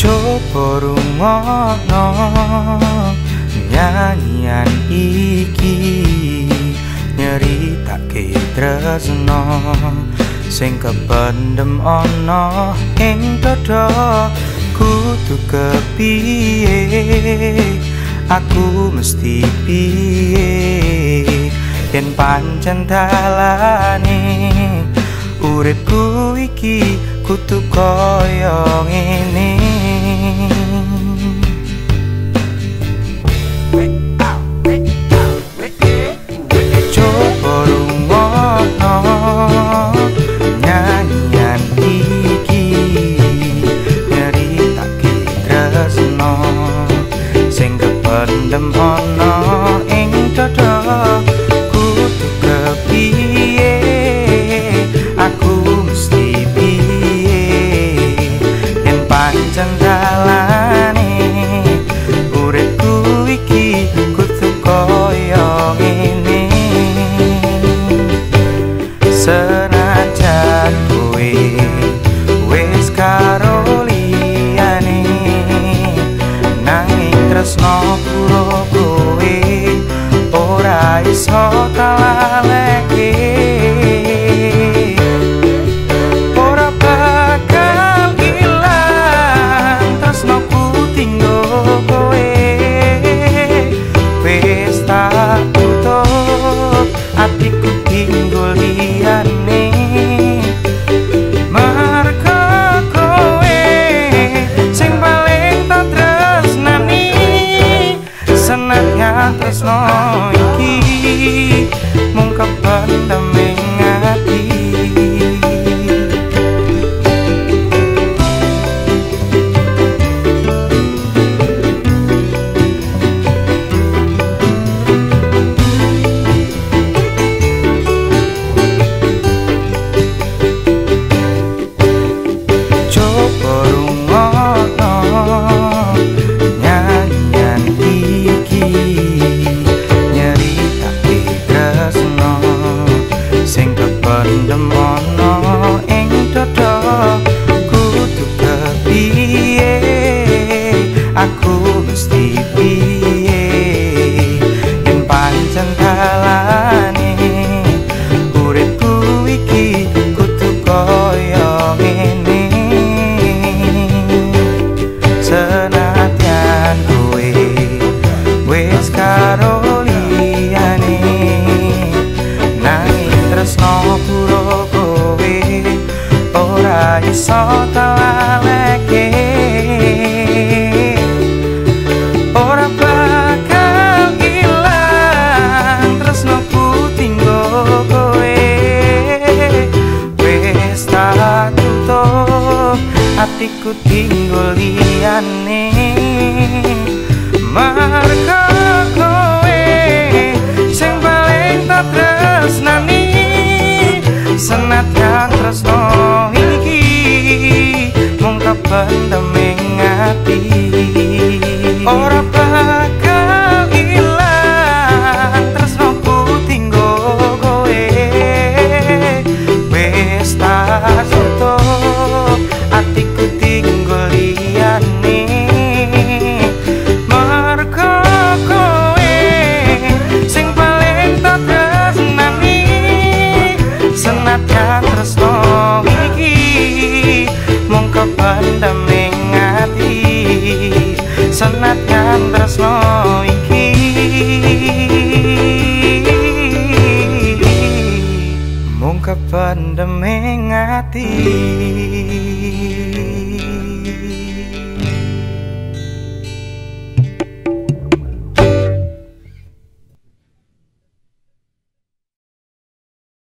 coba rungokno nyanyian iki nyeritake tresno. Sing kependem ana ing dada kudu kepiye? Aku mesti piye? Yen pancen dalane uripku iki kutu koyo ngene. and I'm on tresno pura kowe ora iso kalah. ora iso talake ora bakal ilang tresno ku tinggo koe wis atiku tinggo liyane. Markah pandeming ati